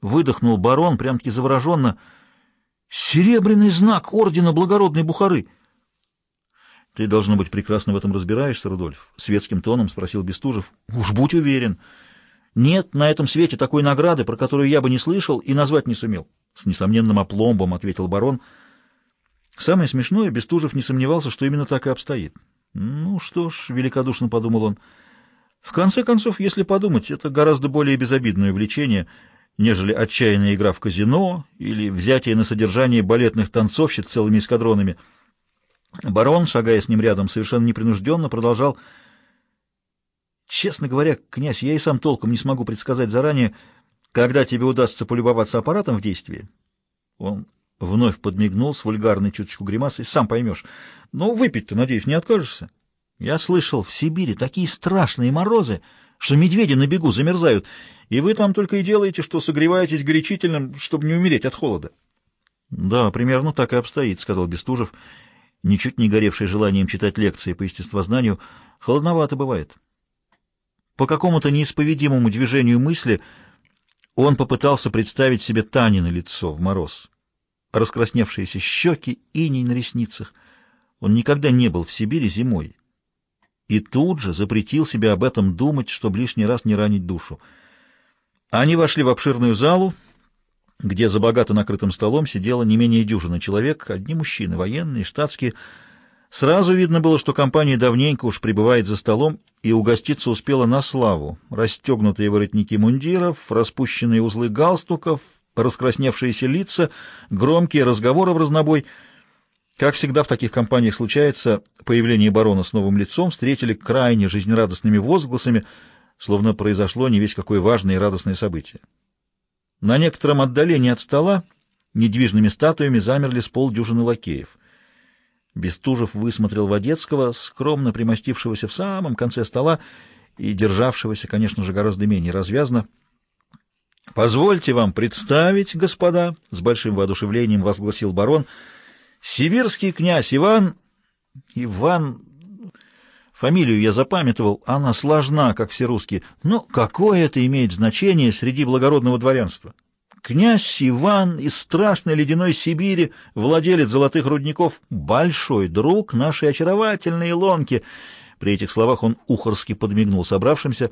выдохнул барон, прям-таки завороженно. «Серебряный знак ордена благородной Бухары!» «Ты, должно быть, прекрасно в этом разбираешься, Рудольф?» — светским тоном спросил Бестужев. «Уж будь уверен. Нет на этом свете такой награды, про которую я бы не слышал и назвать не сумел». С несомненным опломбом ответил барон. Самое смешное, Бестужев не сомневался, что именно так и обстоит. «Ну что ж», — великодушно подумал он, — «в конце концов, если подумать, это гораздо более безобидное увлечение, нежели отчаянная игра в казино или взятие на содержание балетных танцовщиц целыми эскадронами». Барон, шагая с ним рядом, совершенно непринужденно продолжал. «Честно говоря, князь, я и сам толком не смогу предсказать заранее, когда тебе удастся полюбоваться аппаратом в действии». Он вновь подмигнул с вульгарной чуточку гримасой. «Сам поймешь. Но выпить-то, надеюсь, не откажешься?» «Я слышал, в Сибири такие страшные морозы, что медведи на бегу замерзают, и вы там только и делаете, что согреваетесь горячительным, чтобы не умереть от холода». «Да, примерно так и обстоит», — сказал Бестужев, — ничуть не горевший желанием читать лекции по естествознанию, холодновато бывает. По какому-то неисповедимому движению мысли он попытался представить себе Танина лицо в мороз. Раскрасневшиеся щеки, иней на ресницах. Он никогда не был в Сибири зимой. И тут же запретил себе об этом думать, чтобы лишний раз не ранить душу. Они вошли в обширную залу, где за богато накрытым столом сидело не менее дюжины человек, одни мужчины, военные, штатские. Сразу видно было, что компания давненько уж пребывает за столом и угоститься успела на славу. Расстегнутые воротники мундиров, распущенные узлы галстуков, раскрасневшиеся лица, громкие разговоры в разнобой. Как всегда в таких компаниях случается, появление барона с новым лицом встретили крайне жизнерадостными возгласами, словно произошло не весь какое важное и радостное событие. На некотором отдалении от стола недвижными статуями замерли с полдюжины лакеев. Бестужев высмотрел Водецкого, скромно примостившегося в самом конце стола и державшегося, конечно же, гораздо менее развязно. «Позвольте вам представить, господа», — с большим воодушевлением возгласил барон, — «сибирский князь Иван...» «Иван...» Фамилию я запамятовал, она сложна, как все русские. Но какое это имеет значение среди благородного дворянства? Князь Иван из страшной ледяной Сибири, владелец золотых рудников, большой друг нашей очаровательной Илонки. При этих словах он ухорски подмигнул собравшимся.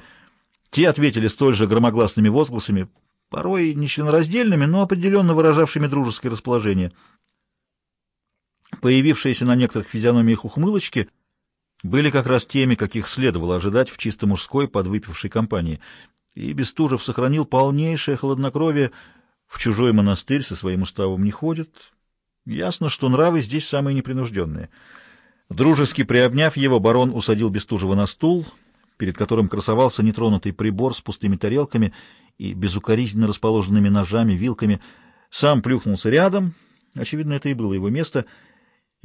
Те ответили столь же громогласными возгласами, порой нечленораздельными, но определенно выражавшими дружеское расположение. Появившиеся на некоторых физиономиях ухмылочки — были как раз теми, каких следовало ожидать в чисто мужской подвыпившей компании. И Бестужев сохранил полнейшее хладнокровие, в чужой монастырь со своим уставом не ходит. Ясно, что нравы здесь самые непринужденные. Дружески приобняв его, барон усадил Бестужева на стул, перед которым красовался нетронутый прибор с пустыми тарелками и безукоризненно расположенными ножами, вилками. Сам плюхнулся рядом, очевидно, это и было его место —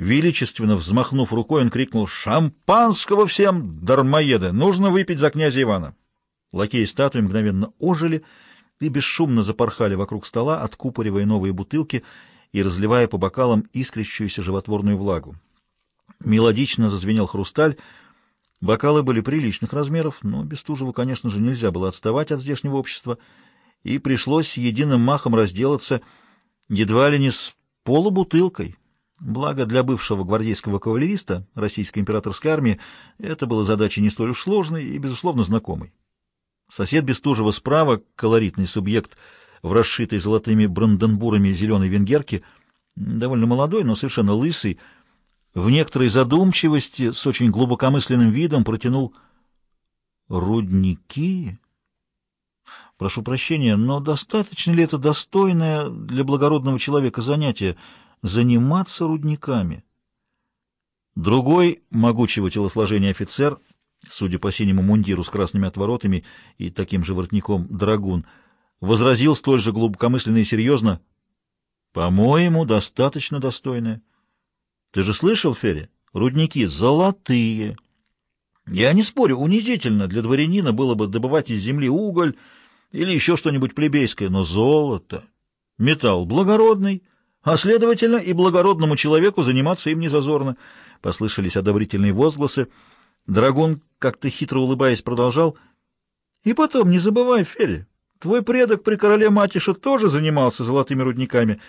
Величественно взмахнув рукой, он крикнул «Шампанского всем, дармоеды! Нужно выпить за князя Ивана!» Лакеи статуи мгновенно ожили и бесшумно запорхали вокруг стола, откупоривая новые бутылки и разливая по бокалам искрящуюся животворную влагу. Мелодично зазвенел хрусталь. Бокалы были приличных размеров, но Бестужеву, конечно же, нельзя было отставать от здешнего общества, и пришлось единым махом разделаться едва ли не с полубутылкой, Благо для бывшего гвардейского кавалериста российской императорской армии это была задача не столь уж сложной и, безусловно, знакомой. Сосед Бестужева справа, колоритный субъект в расшитой золотыми бранденбурами зеленой венгерке, довольно молодой, но совершенно лысый, в некоторой задумчивости, с очень глубокомысленным видом протянул «Рудники?» Прошу прощения, но достаточно ли это достойное для благородного человека занятие — заниматься рудниками. Другой, могучего телосложения офицер, судя по синему мундиру с красными отворотами и таким же воротником драгун, возразил столь же глубокомысленно и серьезно, «По-моему, достаточно достойное. Ты же слышал, Ферри? Рудники золотые. Я не спорю, унизительно для дворянина было бы добывать из земли уголь или еще что-нибудь плебейское, но золото, металл благородный» а, следовательно, и благородному человеку заниматься им не зазорно. Послышались одобрительные возгласы. Драгун, как-то хитро улыбаясь, продолжал. И потом, не забывай, Ферри, Твой предок при короле Матише тоже занимался золотыми рудниками.